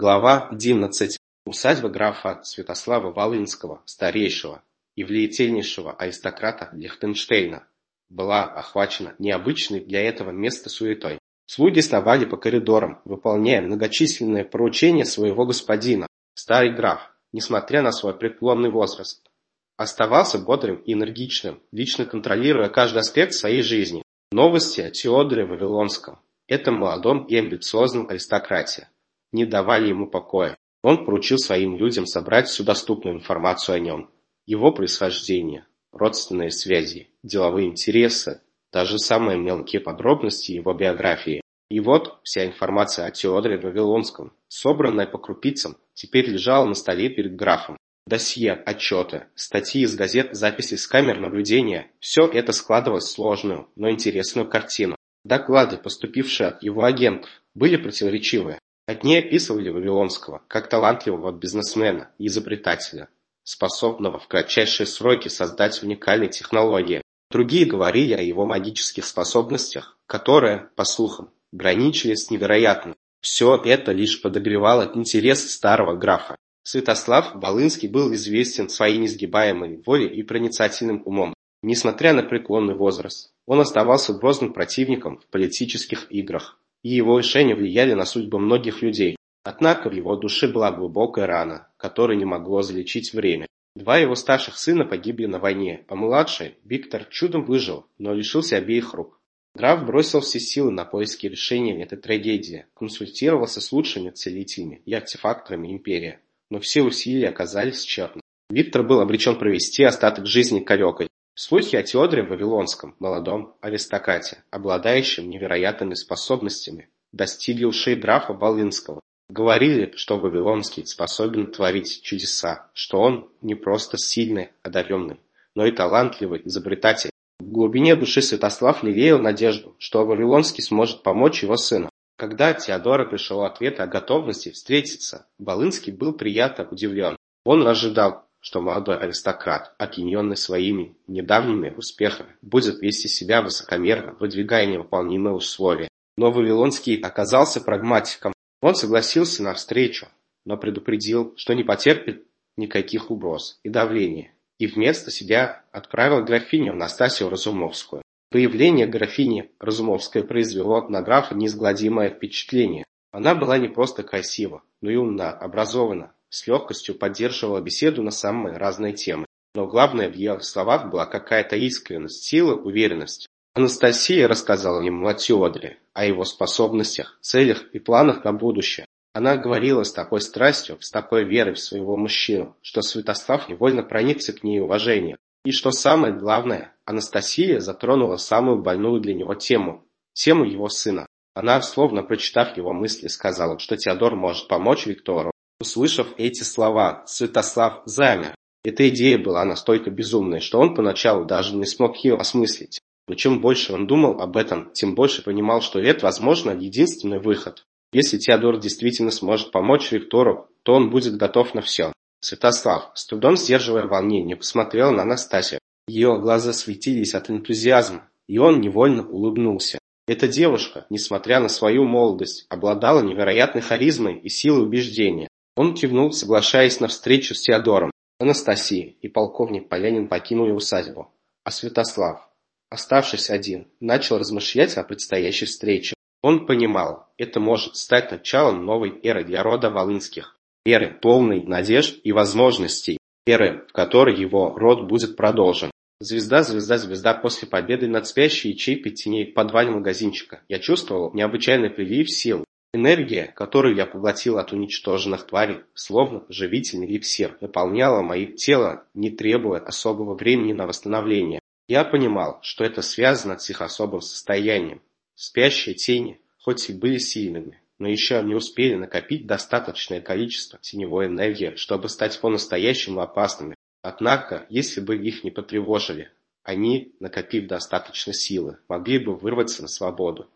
Глава 11. Усадьба графа Святослава Волынского, старейшего и влиятельнейшего аристократа Лихтенштейна, была охвачена необычной для этого места суетой. Слуги сновали по коридорам, выполняя многочисленные поручения своего господина. Старый граф, несмотря на свой преклонный возраст, оставался бодрым и энергичным, лично контролируя каждый аспект своей жизни. Новости о Теодоре Вавилонском, этом молодом и амбициозном аристократе, не давали ему покоя. Он поручил своим людям собрать всю доступную информацию о нем, его происхождение, родственные связи, деловые интересы, даже самые мелкие подробности его биографии. И вот вся информация о Теодоре Вавилонском, собранная по крупицам, теперь лежала на столе перед графом. Досье, отчеты, статьи из газет, записи с камер наблюдения – все это складывалось в сложную, но интересную картину. Доклады, поступившие от его агентов, были противоречивые. Одни описывали Вавилонского как талантливого бизнесмена и изобретателя, способного в кратчайшие сроки создать уникальные технологии. Другие говорили о его магических способностях, которые, по слухам, граничили с невероятным. Все это лишь подогревало интерес старого графа. Святослав Волынский был известен своей несгибаемой волей и проницательным умом. Несмотря на преклонный возраст, он оставался грозным противником в политических играх и его решения влияли на судьбы многих людей. Однако в его душе была глубокая рана, которую не могло залечить время. Два его старших сына погибли на войне, а младший, Виктор, чудом выжил, но лишился обеих рук. Граф бросил все силы на поиски решения этой трагедии, консультировался с лучшими целителями и артефакторами империи, но все усилия оказались тщетны. Виктор был обречен провести остаток жизни калекой, Слухи о Теодоре Вавилонском, молодом аристократе, обладающем невероятными способностями, достигли ушей графа Волынского. Говорили, что Вавилонский способен творить чудеса, что он не просто сильный, одаренный, но и талантливый изобретатель. В глубине души Святослав лелеял надежду, что Вавилонский сможет помочь его сыну. Когда от Теодора пришел ответ о готовности встретиться, Волынский был приятно удивлен. Он ожидал, что молодой аристократ, опьяненный своими недавними успехами, будет вести себя высокомерно, выдвигая невыполнимые условия. Но Вавилонский оказался прагматиком. Он согласился на встречу, но предупредил, что не потерпит никаких угроз и давления, и вместо себя отправил графиню Настасью Разумовскую. Появление графини Разумовской произвело на графа неизгладимое впечатление. Она была не просто красива, но и умна, образована, с легкостью поддерживала беседу на самые разные темы. Но главное в ее словах была какая-то искренность, сила, уверенность. Анастасия рассказала ему о Теодоре, о его способностях, целях и планах на будущее. Она говорила с такой страстью, с такой верой в своего мужчину, что Святослав невольно проникся к ней уважением. И что самое главное, Анастасия затронула самую больную для него тему – тему его сына. Она, словно прочитав его мысли, сказала, что Теодор может помочь Виктору, Услышав эти слова, Святослав замер. Эта идея была настолько безумной, что он поначалу даже не смог ее осмыслить. Но чем больше он думал об этом, тем больше понимал, что это, возможно, единственный выход. Если Теодор действительно сможет помочь Виктору, то он будет готов на все. Святослав, с трудом сдерживая волнение, посмотрел на Анастасию. Ее глаза светились от энтузиазма, и он невольно улыбнулся. Эта девушка, несмотря на свою молодость, обладала невероятной харизмой и силой убеждения. Он кивнул, соглашаясь на встречу с Теодором. Анастасия и полковник Полянин покинули усадьбу. А Святослав, оставшись один, начал размышлять о предстоящей встрече. Он понимал, это может стать началом новой эры для рода Волынских. Эры полной надежд и возможностей. Эры, в которой его род будет продолжен. Звезда, звезда, звезда после победы над спящей ячейкой теней в подвале магазинчика. Я чувствовал необычайный прилив сил. Энергия, которую я поглотил от уничтоженных тварей, словно живительный эликсир, наполняла мое тело, не требуя особого времени на восстановление. Я понимал, что это связано с их особым состоянием. Спящие тени, хоть и были сильными, но еще не успели накопить достаточное количество теневой энергии, чтобы стать по-настоящему опасными. Однако, если бы их не потревожили, они, накопив достаточно силы, могли бы вырваться на свободу.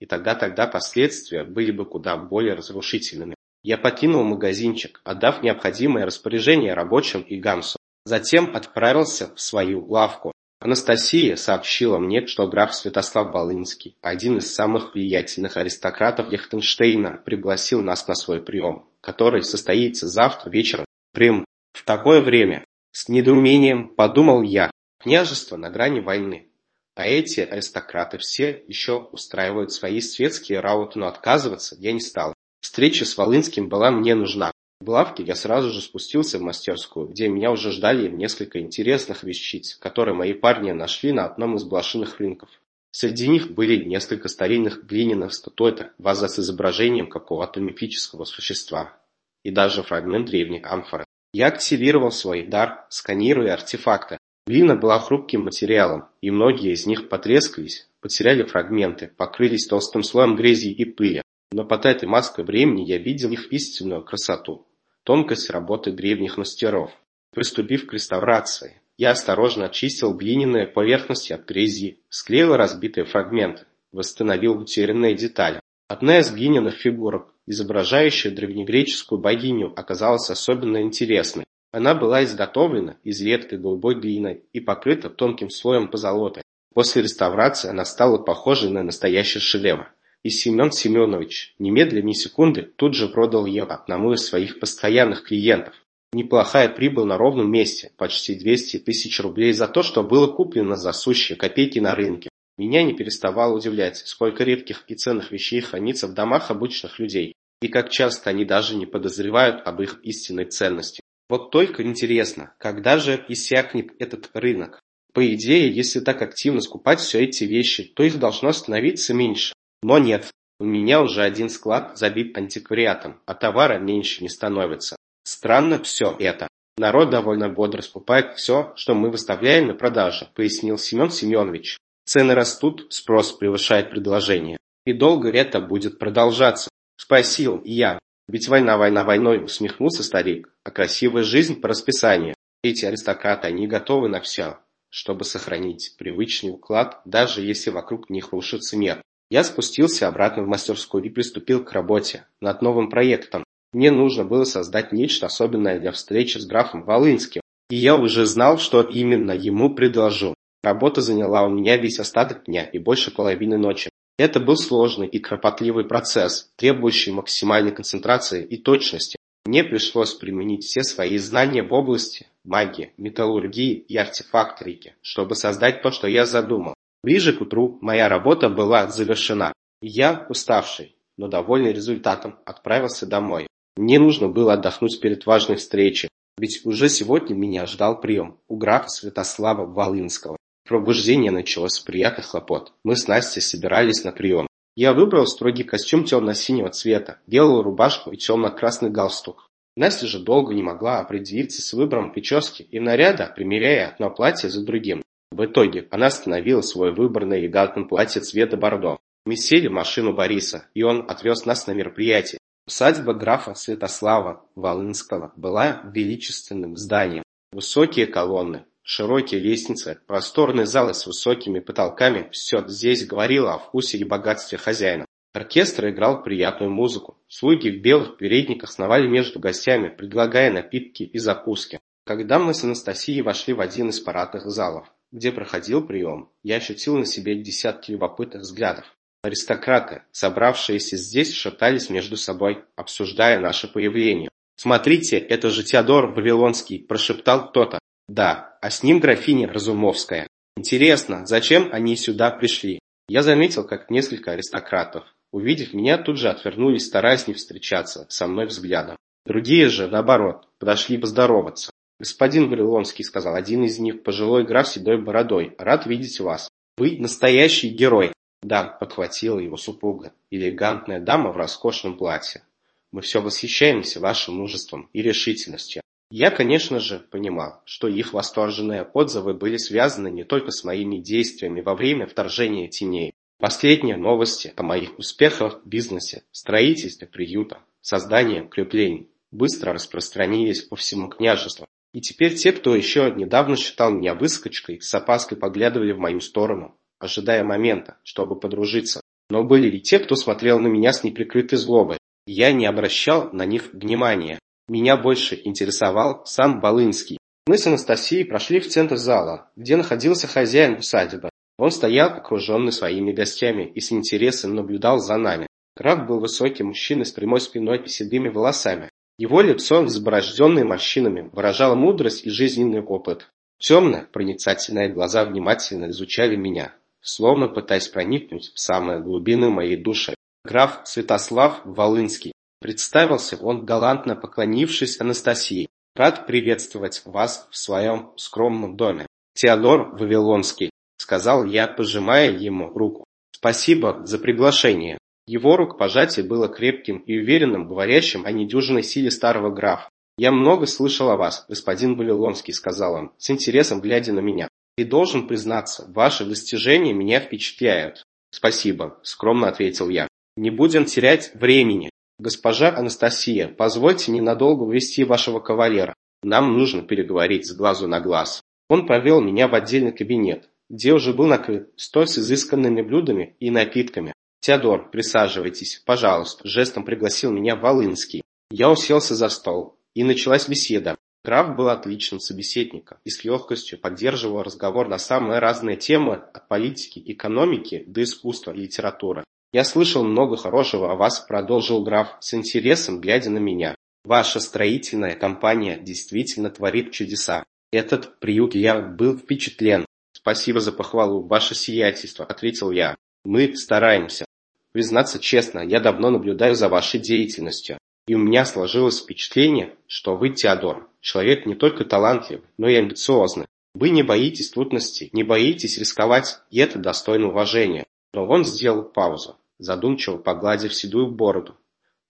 И тогда тогда последствия были бы куда более разрушительными. Я покинул магазинчик, отдав необходимое распоряжение рабочим и Гамсу. Затем отправился в свою лавку. Анастасия сообщила мне, что граф Святослав Волынский, один из самых влиятельных аристократов Лихтенштейна, пригласил нас на свой прием, который состоится завтра вечером Крым. В такое время, с недоумением подумал я, княжество на грани войны. А эти аристократы все еще устраивают свои светские рауты, но отказываться я не стал. Встреча с Волынским была мне нужна. В лавке я сразу же спустился в мастерскую, где меня уже ждали несколько интересных вещиц, которые мои парни нашли на одном из блошиных рынков. Среди них были несколько старинных глиняных статуэток, ваза с изображением какого-то мифического существа и даже фрагмент древней амфоры. Я активировал свой дар, сканируя артефакты. Глина была хрупким материалом, и многие из них потрескались, потеряли фрагменты, покрылись толстым слоем грязи и пыли. Но под этой маской времени я видел их истинную красоту тонкость работы древних мастеров. Приступив к реставрации, я осторожно очистил глиняные поверхности от грязи, склеил разбитые фрагменты, восстановил утерянные детали. Одна из глиняных фигурок, изображающая древнегреческую богиню, оказалась особенно интересной. Она была изготовлена из редкой голубой глины и покрыта тонким слоем позолоты. После реставрации она стала похожей на настоящий шедевр. И Семен Семенович, немедля ни секунды, тут же продал ее одному из своих постоянных клиентов. Неплохая прибыль на ровном месте, почти 200 тысяч рублей за то, что было куплено за сущие копейки на рынке. Меня не переставало удивлять, сколько редких и ценных вещей хранится в домах обычных людей, и как часто они даже не подозревают об их истинной ценности. Вот только интересно, когда же иссякнет этот рынок? По идее, если так активно скупать все эти вещи, то их должно становиться меньше. Но нет, у меня уже один склад забит антиквариатом, а товара меньше не становится. Странно все это. Народ довольно бодро скупает все, что мы выставляем на продажу, пояснил Семен Семенович. Цены растут, спрос превышает предложение. И долго это будет продолжаться. Спросил я. Ведь война, война войной, усмехнулся старик. А красивая жизнь по расписанию. Эти аристократы, они готовы на все, чтобы сохранить привычный уклад, даже если вокруг них рушится мир. Я спустился обратно в мастерскую и приступил к работе над новым проектом. Мне нужно было создать нечто особенное для встречи с графом Волынским, и я уже знал, что именно ему предложу. Работа заняла у меня весь остаток дня и больше половины ночи. Это был сложный и кропотливый процесс, требующий максимальной концентрации и точности. Мне пришлось применить все свои знания в области магии, металлургии и артефакторики, чтобы создать то, что я задумал. Ближе к утру моя работа была завершена, я, уставший, но довольный результатом, отправился домой. Мне нужно было отдохнуть перед важной встречей, ведь уже сегодня меня ждал прием у графа Святослава Волынского. Пробуждение началось с приятных хлопот. Мы с Настей собирались на прием. Я выбрал строгий костюм темно-синего цвета, белую рубашку и темно-красный галстук. Настя же долго не могла определиться с выбором прически и наряда, примеряя одно платье за другим. В итоге она остановила свой выбор на элегантном платье цвета бордо. Мы сели в машину Бориса, и он отвез нас на мероприятие. Усадьба графа Святослава Волынского была величественным зданием. Высокие колонны, широкие лестницы, просторные залы с высокими потолками – все здесь говорило о вкусе и богатстве хозяина. Оркестр играл приятную музыку. Слуги в белых передниках сновали между гостями, предлагая напитки и закуски. Когда мы с Анастасией вошли в один из парадных залов, где проходил прием, я ощутил на себе десятки любопытных взглядов. Аристократы, собравшиеся здесь, шептались между собой, обсуждая наше появление. «Смотрите, это же Теодор Вавилонский», – прошептал кто-то. «Да, а с ним графиня Разумовская. Интересно, зачем они сюда пришли?» Я заметил, как несколько аристократов, увидев меня, тут же отвернулись, стараясь не встречаться со мной взглядом. Другие же, наоборот, подошли поздороваться. «Господин Вавилонский», — сказал один из них, пожилой граф с седой бородой, — «рад видеть вас. Вы настоящий герой». «Да», — подхватила его супруга, элегантная дама в роскошном платье. «Мы все восхищаемся вашим мужеством и решительностью». Я, конечно же, понимал, что их восторженные отзывы были связаны не только с моими действиями во время вторжения теней. Последние новости о моих успехах в бизнесе, строительстве приюта, создании креплений быстро распространились по всему княжеству. И теперь те, кто еще недавно считал меня выскочкой, с опаской поглядывали в мою сторону, ожидая момента, чтобы подружиться. Но были и те, кто смотрел на меня с неприкрытой злобой. Я не обращал на них внимания. Меня больше интересовал сам Балынский. Мы с Анастасией прошли в центр зала, где находился хозяин усадьбы. Он стоял, окруженный своими гостями, и с интересом наблюдал за нами. Граф был высокий мужчина с прямой спиной и седыми волосами. Его лицо, взборожденное морщинами, выражало мудрость и жизненный опыт. Темные, проницательные глаза внимательно изучали меня, словно пытаясь проникнуть в самые глубины моей души. Граф Святослав Волынский. Представился он, галантно поклонившись Анастасии. Рад приветствовать вас в своем скромном доме. Теодор Вавилонский, сказал я, пожимая ему руку. Спасибо за приглашение. Его рукопожатие было крепким и уверенным, говорящим о недюжинной силе старого графа. «Я много слышал о вас, господин Вавилонский», — сказал он, с интересом глядя на меня. «И должен признаться, ваши достижения меня впечатляют». «Спасибо», — скромно ответил я. «Не будем терять времени. Госпожа Анастасия, позвольте ненадолго увести вашего кавалера. Нам нужно переговорить с глазу на глаз». Он повел меня в отдельный кабинет, где уже был накрыт стол с изысканными блюдами и напитками. «Теодор, присаживайтесь, пожалуйста», – жестом пригласил меня Волынский. Я уселся за стол, и началась беседа. Граф был отличным собеседником и с легкостью поддерживал разговор на самые разные темы от политики, экономики до искусства и литературы. «Я слышал много хорошего о вас», – продолжил граф, с интересом глядя на меня. «Ваша строительная компания действительно творит чудеса. Этот приют я был впечатлен. Спасибо за похвалу, ваше сиятельство», – ответил я. «Мы стараемся. Признаться честно, я давно наблюдаю за вашей деятельностью, и у меня сложилось впечатление, что вы, Теодор, человек не только талантлив, но и амбициозный. Вы не боитесь трудностей, не боитесь рисковать, и это достойно уважения. Но он сделал паузу, задумчиво погладив седую бороду.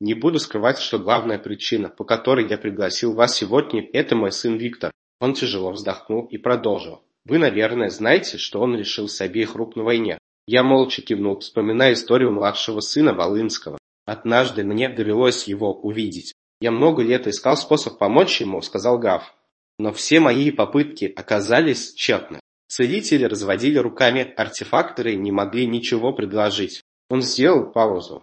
Не буду скрывать, что главная причина, по которой я пригласил вас сегодня, это мой сын Виктор. Он тяжело вздохнул и продолжил. Вы, наверное, знаете, что он лишился обеих рук на войне. Я молча кивнул, вспоминая историю младшего сына Волынского. Однажды мне довелось его увидеть. Я много лет искал способ помочь ему, сказал граф. Но все мои попытки оказались тщетны. Целители разводили руками, артефакторы не могли ничего предложить. Он сделал паузу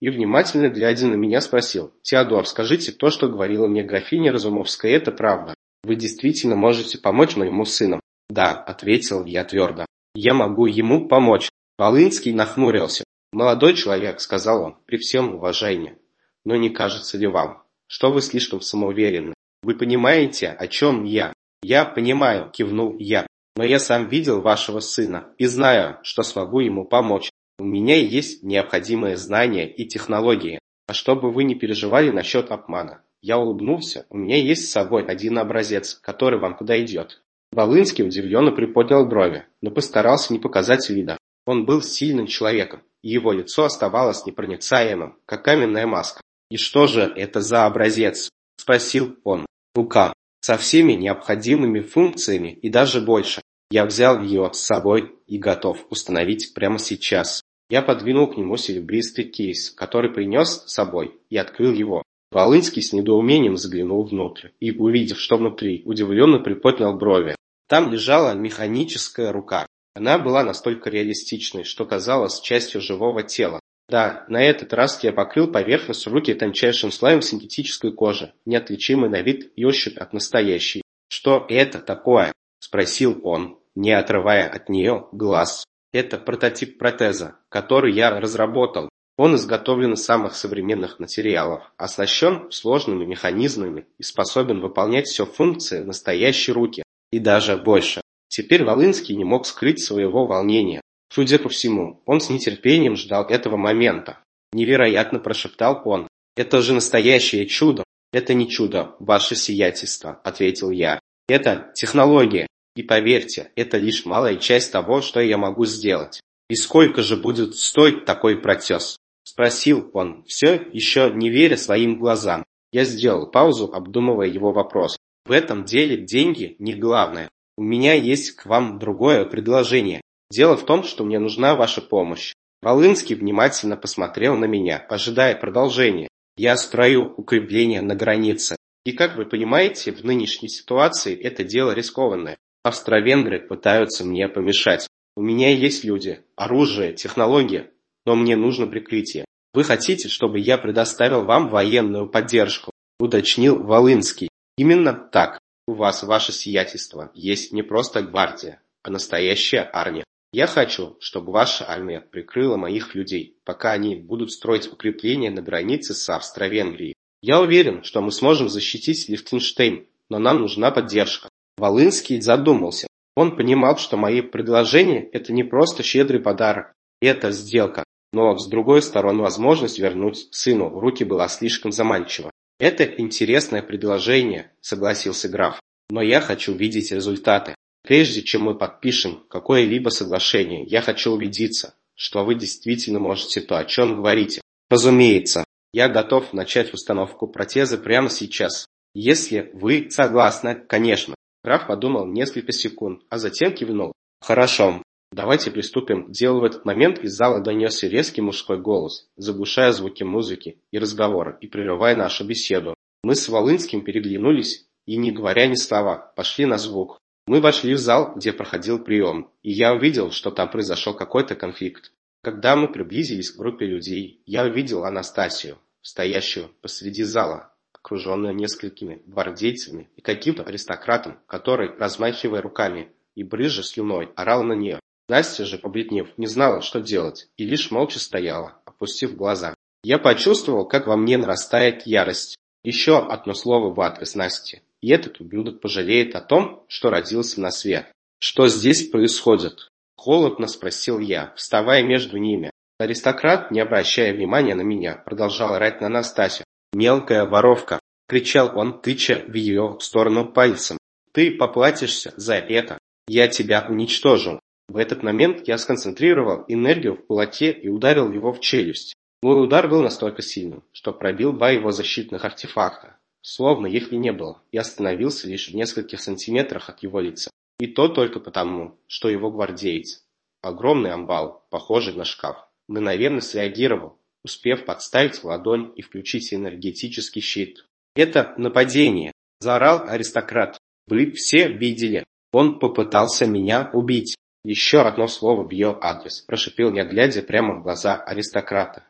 и, внимательно глядя на меня, спросил. «Теодор, скажите, то, что говорила мне графиня Разумовская, это правда? Вы действительно можете помочь моему сыну?» «Да», — ответил я твердо. «Я могу ему помочь. Волынский нахмурился. «Молодой человек», — сказал он, при всем уважении. «Но не кажется ли вам, что вы слишком самоуверенны? Вы понимаете, о чем я?» «Я понимаю», — кивнул я. «Но я сам видел вашего сына и знаю, что смогу ему помочь. У меня есть необходимые знания и технологии. А чтобы вы не переживали насчет обмана. Я улыбнулся. У меня есть с собой один образец, который вам подойдет. Волынский удивленно приподнял брови, но постарался не показать вида. Он был сильным человеком, и его лицо оставалось непроницаемым, как каменная маска. «И что же это за образец?» – спросил он. «Рука. Со всеми необходимыми функциями и даже больше. Я взял ее с собой и готов установить прямо сейчас». Я подвинул к нему серебристый кейс, который принес с собой, и открыл его. Волынский с недоумением заглянул внутрь и, увидев, что внутри, удивленно приподнял брови. Там лежала механическая рука, она была настолько реалистичной, что казалась частью живого тела. Да, на этот раз я покрыл поверхность руки тончайшим слоем синтетической кожи, неотличимый на вид и ощупь от настоящей. «Что это такое?» – спросил он, не отрывая от нее глаз. «Это прототип протеза, который я разработал. Он изготовлен из самых современных материалов, оснащен сложными механизмами и способен выполнять все функции настоящей руки, и даже больше. Теперь Волынский не мог скрыть своего волнения. Судя по всему, он с нетерпением ждал этого момента. Невероятно прошептал он. «Это же настоящее чудо!» «Это не чудо, ваше сиятельство», — ответил я. «Это технология. И поверьте, это лишь малая часть того, что я могу сделать. И сколько же будет стоить такой протез?» Спросил он, все еще не веря своим глазам. Я сделал паузу, обдумывая его вопрос. В этом деле деньги не главное. У меня есть к вам другое предложение. Дело в том, что мне нужна ваша помощь. Волынский внимательно посмотрел на меня, ожидая продолжения. Я строю укрепления на границе. И как вы понимаете, в нынешней ситуации это дело рискованное. Австро-венгры пытаются мне помешать. У меня есть люди, оружие, технологии, но мне нужно прикрытие. Вы хотите, чтобы я предоставил вам военную поддержку? Уточнил Волынский. Именно так. У вас, ваше сиятельство, есть не просто гвардия, а настоящая армия. Я хочу, чтобы ваша армия прикрыла моих людей, пока они будут строить укрепления на границе с Австро-Венгрией. Я уверен, что мы сможем защитить Лихтенштейн, но нам нужна поддержка. Волынский задумался. Он понимал, что мои предложения – это не просто щедрый подарок, это сделка. Но, с другой стороны, возможность вернуть сыну в руки была слишком заманчива. «Это интересное предложение», – согласился граф. «Но я хочу видеть результаты. Прежде чем мы подпишем какое-либо соглашение, я хочу убедиться, что вы действительно можете то, о чем говорите. Разумеется, я готов начать установку протеза прямо сейчас. Если вы согласны, конечно. Граф подумал несколько секунд, а затем кивнул. Хорошо, давайте приступим к в этот момент из зала донесся резкий мужской голос, заглушая звуки музыки и разговора и прерывая нашу беседу. Мы с Волынским переглянулись и, не говоря ни слова, пошли на звук. Мы вошли в зал, где проходил прием, и я увидел, что там произошел какой-то конфликт. Когда мы приблизились к группе людей, я увидел Анастасию, стоящую посреди зала, окруженную несколькими гвардейцами и каким-то аристократом, который, размахивая руками и брызжа слюной, орал на нее. Настя же, побледнев, не знала, что делать, и лишь молча стояла, опустив глаза. Я почувствовал, как во мне нарастает ярость. Еще одно слово в адрес Насти, и этот ублюдок пожалеет о том, что родился на свет. Что здесь происходит? Холодно спросил я, вставая между ними. Аристократ, не обращая внимания на меня, продолжал орать на Настасью. «Мелкая воровка!» – кричал он, тыча в ее сторону пальцем. «Ты поплатишься за это! Я тебя уничтожу!» В этот момент я сконцентрировал энергию в кулаке и ударил его в челюсть. Мой удар был настолько сильным, что пробил два его защитных артефакта, словно их и не было, и остановился лишь в нескольких сантиметрах от его лица. И то только потому, что его гвардеец, огромный амбал, похожий на шкаф, мгновенно среагировал, успев подставить ладонь и включить энергетический щит. «Это нападение!» – заорал аристократ. «Вы все видели. Он попытался меня убить». «Еще одно слово ее адрес», – прошипел я, глядя прямо в глаза аристократа.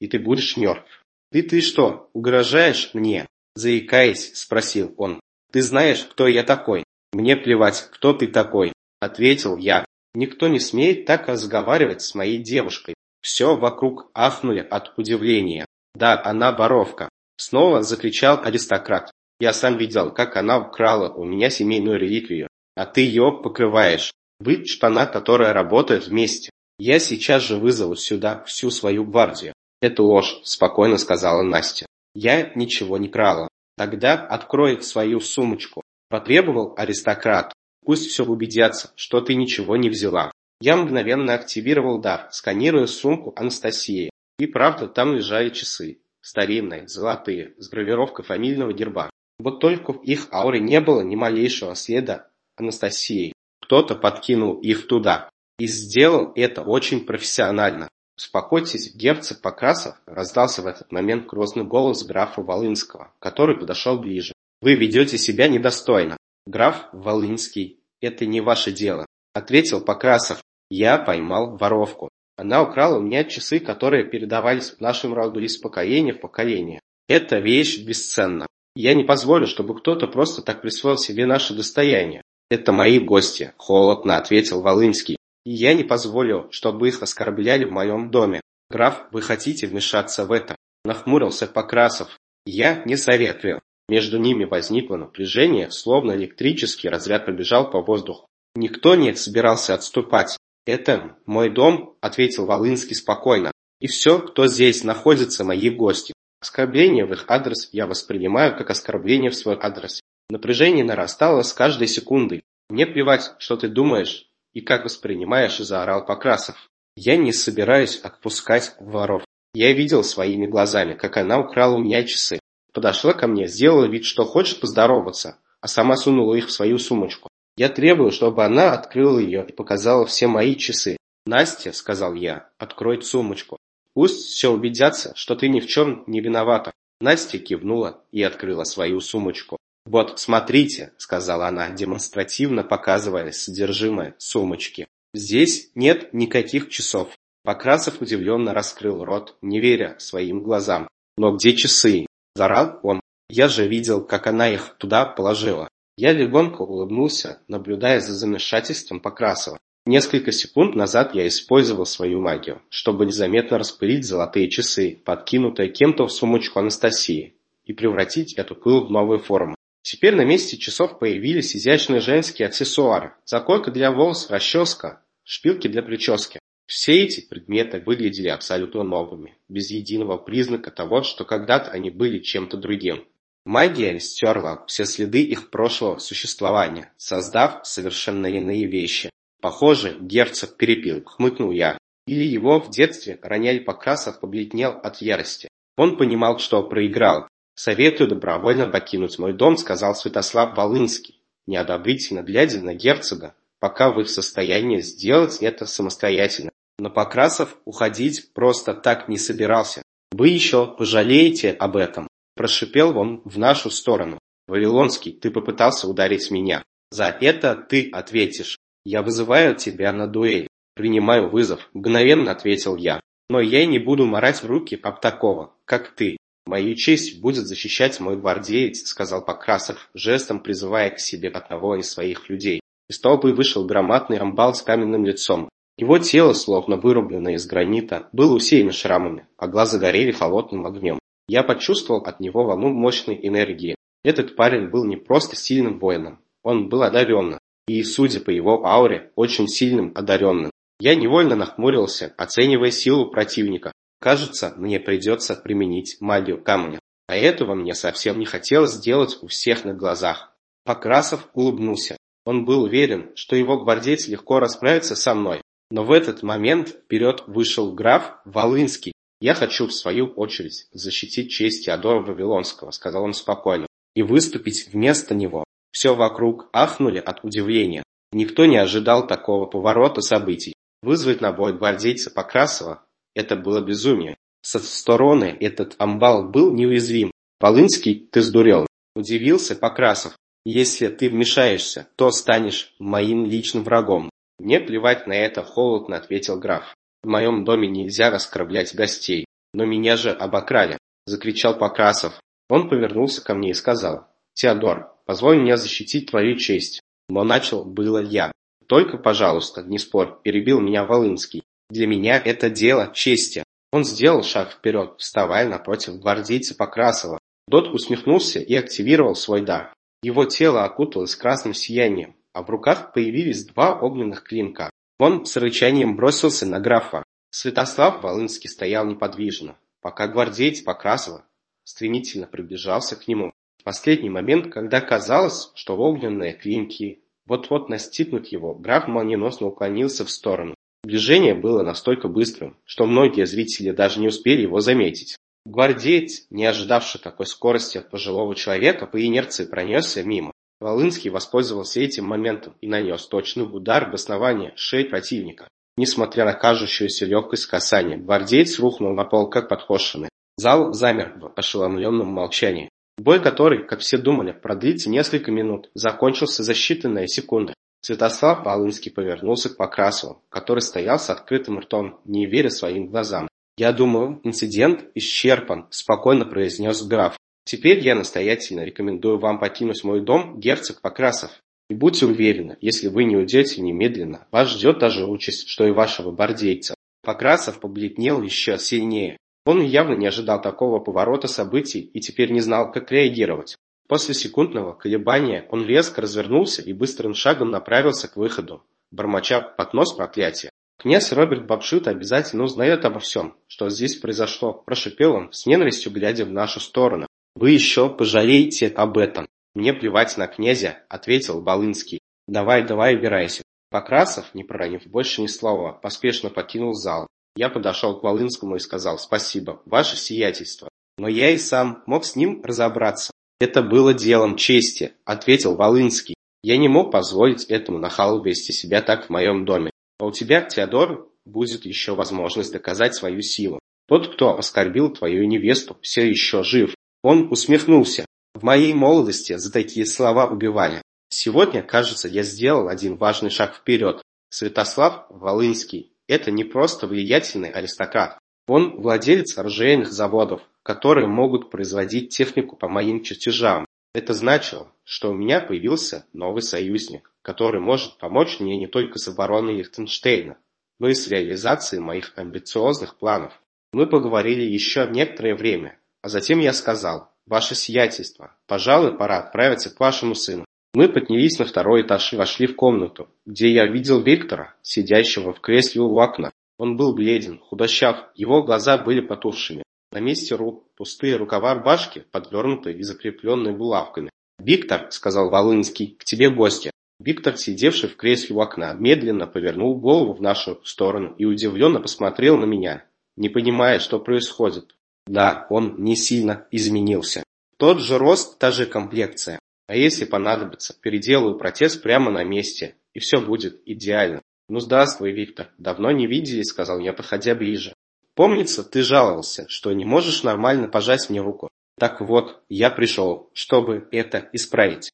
«И ты будешь мертв». «Ты ты что, угрожаешь мне?» – заикаясь, спросил он. «Ты знаешь, кто я такой?» «Мне плевать, кто ты такой», – ответил я. «Никто не смеет так разговаривать с моей девушкой». Все вокруг ахнули от удивления. «Да, она воровка!» Снова закричал аристократ. «Я сам видел, как она украла у меня семейную реликвию, а ты ее покрываешь. Вы штана, которая работает вместе. Я сейчас же вызову сюда всю свою гвардию». «Это ложь», – спокойно сказала Настя. «Я ничего не крала. Тогда открой свою сумочку. Потребовал аристократ. Пусть все убедятся, что ты ничего не взяла. Я мгновенно активировал дар, сканируя сумку Анастасии. И правда, там лежали часы. Старинные, золотые, с гравировкой фамильного герба. Вот только в их ауре не было ни малейшего следа Анастасии. Кто-то подкинул их туда. И сделал это очень профессионально. «Успокойтесь, герцог Покрасов!» – раздался в этот момент грозный голос графа Волынского, который подошел ближе. Вы ведете себя недостойно. Граф Волынский, это не ваше дело, ответил Покрасов. Я поймал воровку. Она украла у меня часы, которые передавались в нашем роду из поколения в поколение. Эта вещь бесценна. Я не позволю, чтобы кто-то просто так присвоил себе наше достояние. Это мои гости, холодно ответил Волынский. И я не позволю, чтобы их оскорбляли в моем доме. Граф, вы хотите вмешаться в это? Нахмурился Покрасов. Я не советую. Между ними возникло напряжение, словно электрический разряд пробежал по воздуху. Никто не собирался отступать. «Это мой дом», — ответил Волынский спокойно. «И все, кто здесь находится, мои гости. Оскорбление в их адрес я воспринимаю как оскорбление в свой адрес. Напряжение нарастало с каждой секундой. Мне плевать, что ты думаешь и как воспринимаешь, заорал Покрасов. Я не собираюсь отпускать воров. Я видел своими глазами, как она украла у меня часы. Подошла ко мне, сделала вид, что хочет поздороваться, а сама сунула их в свою сумочку. Я требую, чтобы она открыла ее и показала все мои часы. «Настя», — сказал я, — «открой сумочку. Пусть все убедятся, что ты ни в чем не виновата». Настя кивнула и открыла свою сумочку. «Вот, смотрите», — сказала она, демонстративно показывая содержимое сумочки. «Здесь нет никаких часов». Покрасов удивленно раскрыл рот, не веря своим глазам. «Но где часы?» Зарал он. Я же видел, как она их туда положила. Я легонько улыбнулся, наблюдая за замешательством Покрасова. Несколько секунд назад я использовал свою магию, чтобы незаметно распылить золотые часы, подкинутые кем-то в сумочку Анастасии, и превратить эту пыл в новую форму. Теперь на месте часов появились изящные женские аксессуары, заколка для волос, расческа, шпилки для прически. Все эти предметы выглядели абсолютно новыми, без единого признака того, что когда-то они были чем-то другим. Магия стерла все следы их прошлого существования, создав совершенно иные вещи. Похоже, герцог перепил, хмыкнул я. Или его в детстве роняли Покрасов побледнел от ярости. Он понимал, что проиграл. «Советую добровольно покинуть мой дом», — сказал Святослав Волынский, неодобрительно глядя на герцога, пока вы в состоянии сделать это самостоятельно. Но Покрасов уходить просто так не собирался. «Вы еще пожалеете об этом», – прошипел он в нашу сторону. «Вавилонский, ты попытался ударить меня. За это ты ответишь. Я вызываю тебя на дуэль. Принимаю вызов», – мгновенно ответил я. «Но я не буду морать руки об такого, как ты. Мою честь будет защищать мой гвардеец», – сказал Покрасов, жестом призывая к себе одного из своих людей. Из толпы вышел громадный амбал с каменным лицом. Его тело, словно вырубленное из гранита, было усеяно шрамами, а глаза горели холодным огнем. Я почувствовал от него волну мощной энергии. Этот парень был не просто сильным воином, он был одаренным, и, судя по его ауре, очень сильным одаренным. Я невольно нахмурился, оценивая силу противника. Кажется, мне придется применить магию камня. А этого мне совсем не хотелось сделать у всех на глазах. Покрасов улыбнулся. Он был уверен, что его гвардейцы легко расправятся со мной. Но в этот момент вперед вышел граф Волынский. «Я хочу, в свою очередь, защитить честь Теодора Вавилонского», — сказал он спокойно, — «и выступить вместо него». Все вокруг ахнули от удивления. Никто не ожидал такого поворота событий. Вызвать на бой гвардейца Покрасова – это было безумие. Со стороны этот амбал был неуязвим. «Волынский, ты сдурел!» – удивился Покрасов. «Если ты вмешаешься, то станешь моим личным врагом. «Мне плевать на это», — холодно ответил граф. «В моем доме нельзя раскравлять гостей. Но меня же обокрали», — закричал Покрасов. Он повернулся ко мне и сказал. «Теодор, позволь мне защитить твою честь». Но начал было я. «Только, пожалуйста, не спорь», — перебил меня Волынский. «Для меня это дело чести». Он сделал шаг вперед, вставая напротив гвардейца Покрасова. Тот усмехнулся и активировал свой дар. Его тело окуталось красным сиянием, а в руках появились два огненных клинка. Он с рычанием бросился на графа. Святослав Волынский стоял неподвижно, пока гвардеец Покрасова стремительно приближался к нему. В последний момент, когда казалось, что огненные клинки вот-вот настигнут его, граф молниеносно уклонился в сторону. Движение было настолько быстрым, что многие зрители даже не успели его заметить. Гвардеец, не ожидавший такой скорости от пожилого человека, по инерции пронесся мимо. Волынский воспользовался этим моментом и нанес точный удар в основание шеи противника. Несмотря на кажущуюся легкость касания, гвардеец рухнул на пол, как подкошенный. Зал замер в ошеломленном молчании. Бой, который, как все думали, продлится несколько минут, закончился за считанные секунды. Святослав Волынский повернулся к Покрасову, который стоял с открытым ртом, не веря своим глазам. «Я думаю, инцидент исчерпан», – спокойно произнес граф. Теперь я настоятельно рекомендую вам покинуть мой дом, герцог Покрасов. И будьте уверены, если вы не уйдете немедленно, вас ждет та же участь, что и вашего бордейца. Покрасов побледнел еще сильнее. Он явно не ожидал такого поворота событий и теперь не знал, как реагировать. После секундного колебания он резко развернулся и быстрым шагом направился к выходу, бормоча под нос проклятия. Князь Роберт Бабшит обязательно узнает обо всем, что здесь произошло, прошипел он, с ненавистью глядя в нашу сторону. «Вы еще пожалеете об этом!» «Мне плевать на князя», — ответил Балынский. «Давай, давай, убирайся». Покрасов, не проронив больше ни слова, поспешно покинул зал. Я подошел к Волынскому и сказал «Спасибо, ваше сиятельство». Но я и сам мог с ним разобраться. «Это было делом чести», — ответил Волынский. «Я не мог позволить этому нахалу вести себя так в моем доме. А у тебя, Теодор, будет еще возможность доказать свою силу. Тот, кто оскорбил твою невесту, все еще жив. Он усмехнулся. В моей молодости за такие слова убивали. Сегодня, кажется, я сделал один важный шаг вперед. Святослав Волынский – это не просто влиятельный аристократ. Он владелец оружейных заводов, которые могут производить технику по моим чертежам. Это значило, что у меня появился новый союзник, который может помочь мне не только с обороной Лихтенштейна, но и с реализацией моих амбициозных планов. Мы поговорили еще некоторое время, а затем я сказал, «Ваше сиятельство, пожалуй, пора отправиться к вашему сыну». Мы поднялись на второй этаж и вошли в комнату, где я видел Виктора, сидящего в кресле у окна. Он был бледен, худощав, его глаза были потухшими. На месте рук пустые рукава рубашки, подвернутые и закрепленные булавками. «Виктор», — сказал Волынский, — «к тебе гости». Виктор, сидевший в кресле у окна, медленно повернул голову в нашу сторону и удивленно посмотрел на меня, не понимая, что происходит. Да, он не сильно изменился. Тот же рост, та же комплекция. А если понадобится, переделаю протез прямо на месте, и все будет идеально. Ну здравствуй, Виктор. Давно не виделись, сказал я, подходя ближе. Помнится, ты жаловался, что не можешь нормально пожать мне руку. Так вот, я пришел, чтобы это исправить.